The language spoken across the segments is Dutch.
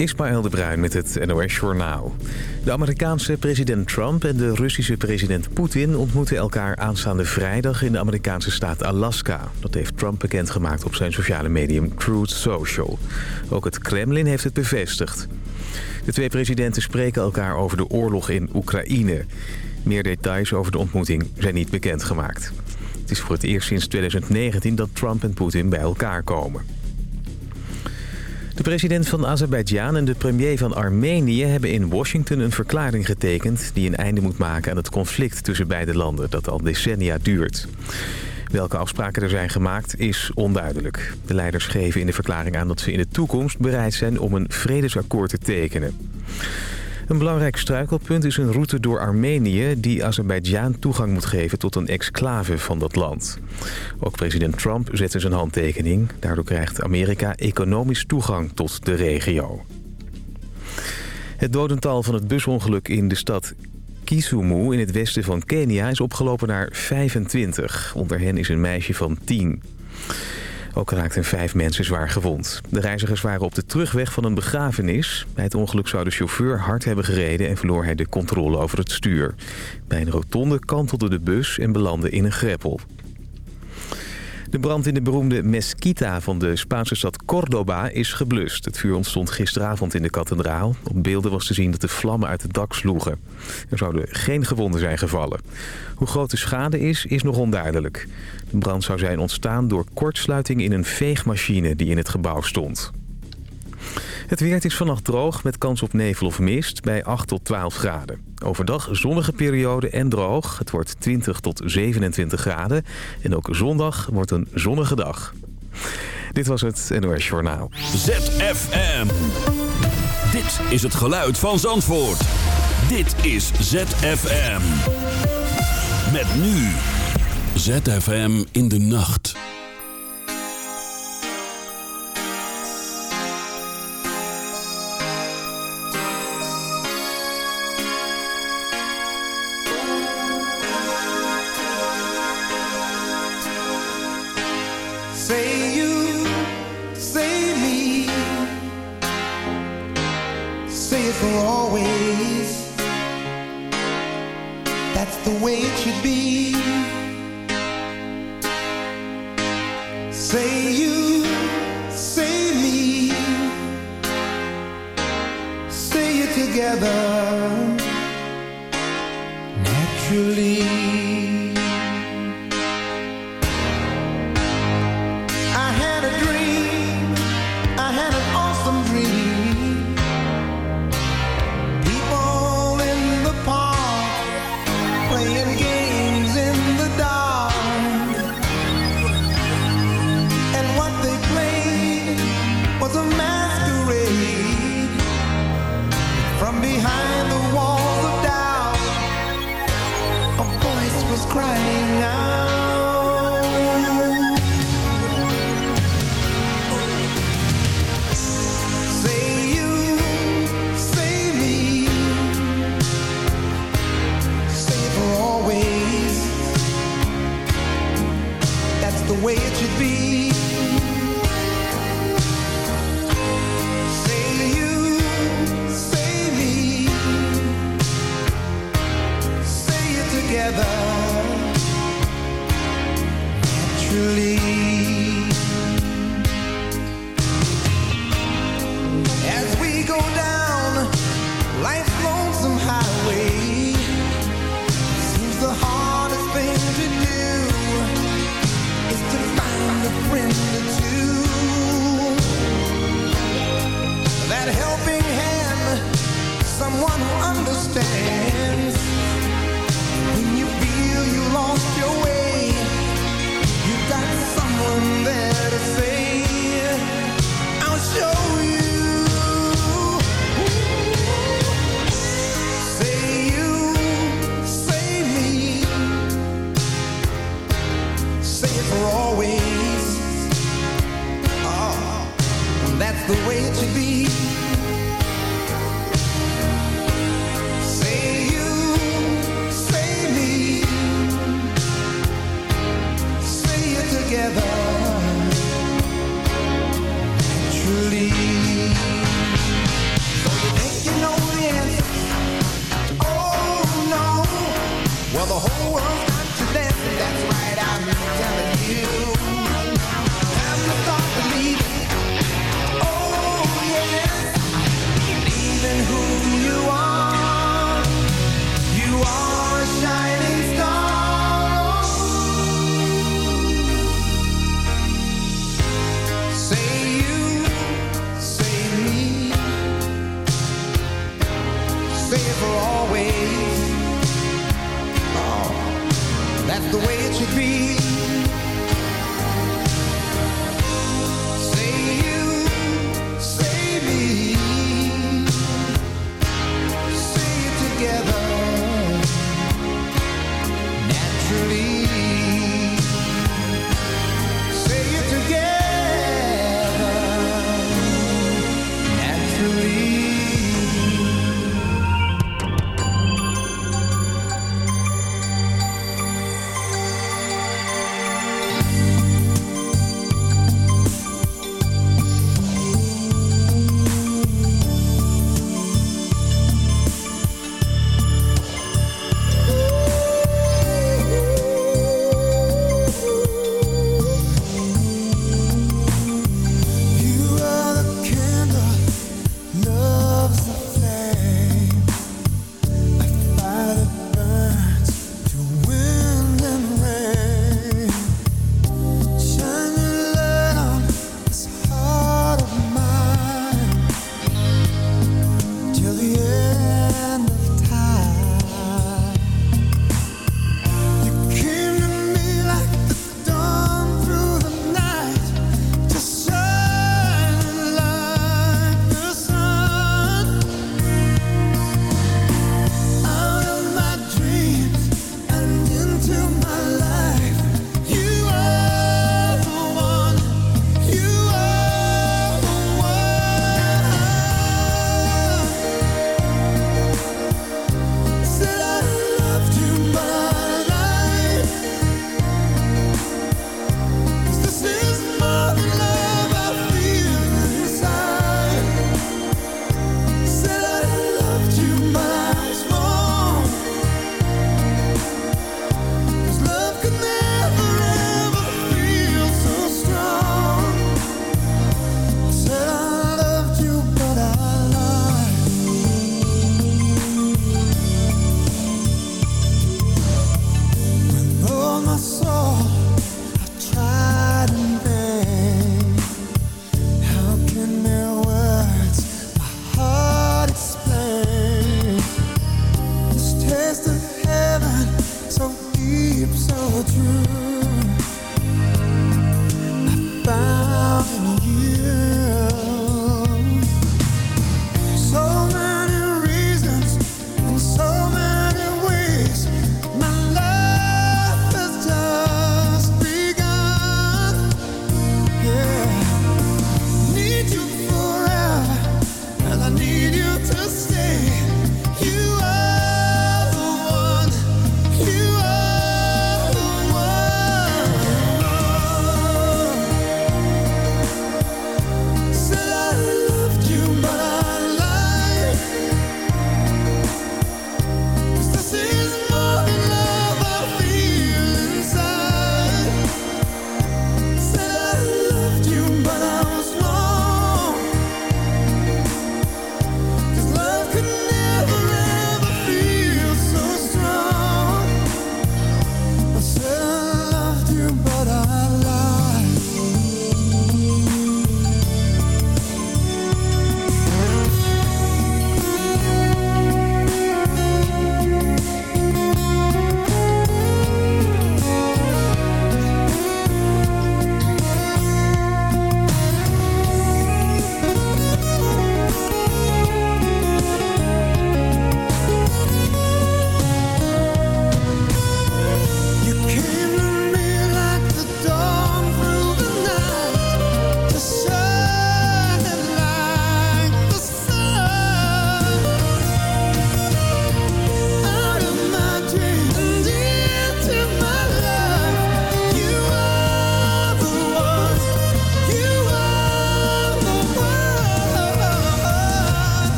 Ismaël de Bruin met het NOS Journaal. De Amerikaanse president Trump en de Russische president Poetin... ontmoeten elkaar aanstaande vrijdag in de Amerikaanse staat Alaska. Dat heeft Trump bekendgemaakt op zijn sociale medium Truth Social. Ook het Kremlin heeft het bevestigd. De twee presidenten spreken elkaar over de oorlog in Oekraïne. Meer details over de ontmoeting zijn niet bekendgemaakt. Het is voor het eerst sinds 2019 dat Trump en Poetin bij elkaar komen. De president van Azerbeidzjan en de premier van Armenië hebben in Washington een verklaring getekend... die een einde moet maken aan het conflict tussen beide landen dat al decennia duurt. Welke afspraken er zijn gemaakt is onduidelijk. De leiders geven in de verklaring aan dat ze in de toekomst bereid zijn om een vredesakkoord te tekenen. Een belangrijk struikelpunt is een route door Armenië... die Azerbeidzjan toegang moet geven tot een exclave van dat land. Ook president Trump zette zijn handtekening. Daardoor krijgt Amerika economisch toegang tot de regio. Het dodental van het busongeluk in de stad Kisumu in het westen van Kenia is opgelopen naar 25. Onder hen is een meisje van 10. Ook raakten vijf mensen zwaar gewond. De reizigers waren op de terugweg van een begrafenis. Bij het ongeluk zou de chauffeur hard hebben gereden en verloor hij de controle over het stuur. Bij een rotonde kantelde de bus en belandde in een greppel. De brand in de beroemde Mesquita van de Spaanse stad Córdoba is geblust. Het vuur ontstond gisteravond in de kathedraal. Op beelden was te zien dat de vlammen uit het dak sloegen. Er zouden geen gewonden zijn gevallen. Hoe groot de schade is, is nog onduidelijk. De brand zou zijn ontstaan door kortsluiting in een veegmachine die in het gebouw stond. Het weer is vannacht droog met kans op nevel of mist bij 8 tot 12 graden. Overdag zonnige periode en droog. Het wordt 20 tot 27 graden. En ook zondag wordt een zonnige dag. Dit was het NOS Journaal. ZFM. Dit is het geluid van Zandvoort. Dit is ZFM. Met nu. ZFM in de nacht. Way it should be.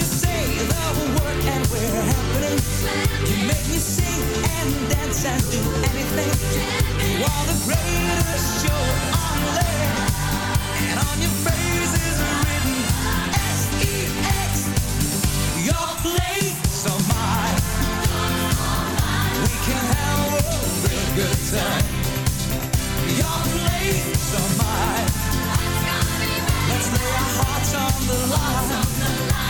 you say the word and we're happening. You make me sing and dance and do anything. You are the greatest show on earth. And on your face is written S-E-X. Your place or mine. We can have a real good time. Your place or mine. Let's lay our hearts on the line.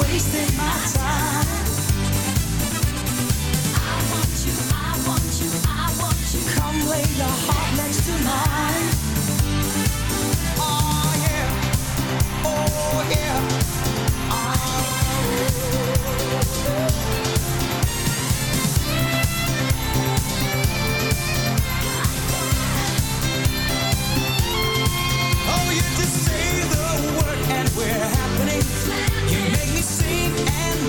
wasting my time. I want you, I want you, I want you. Come lay your heart next to mine.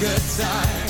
good time.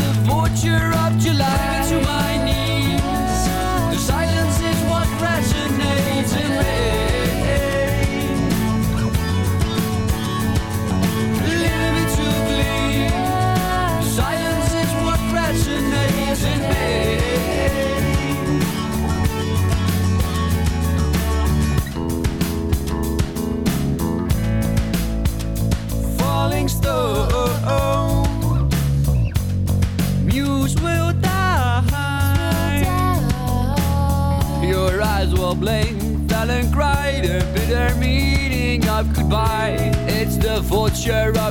picture of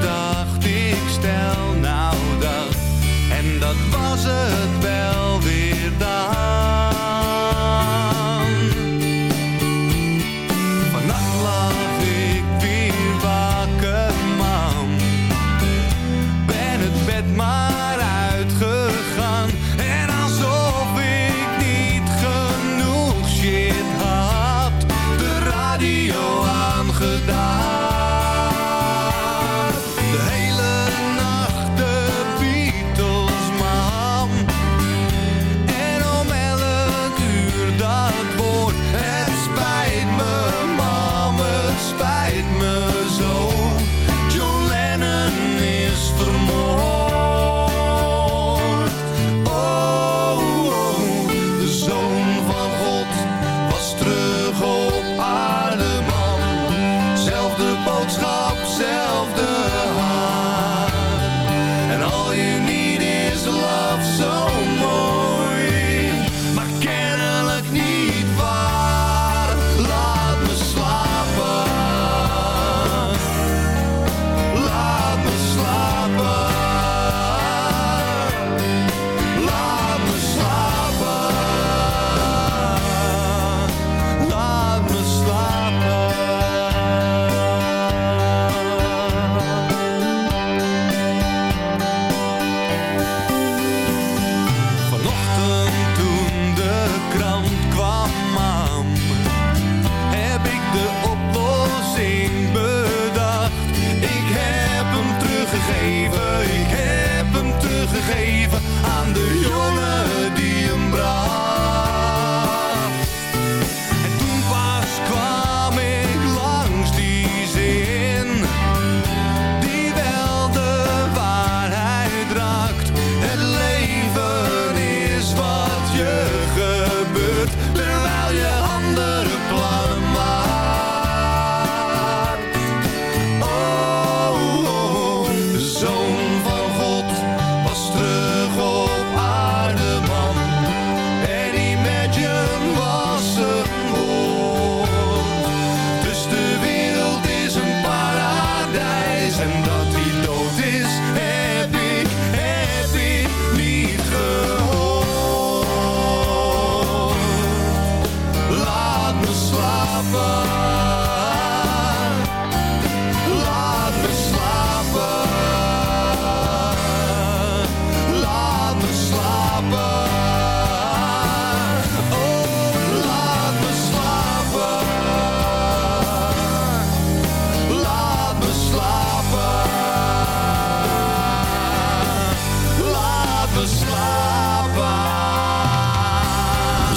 dacht ik stel nou dat. En dat was het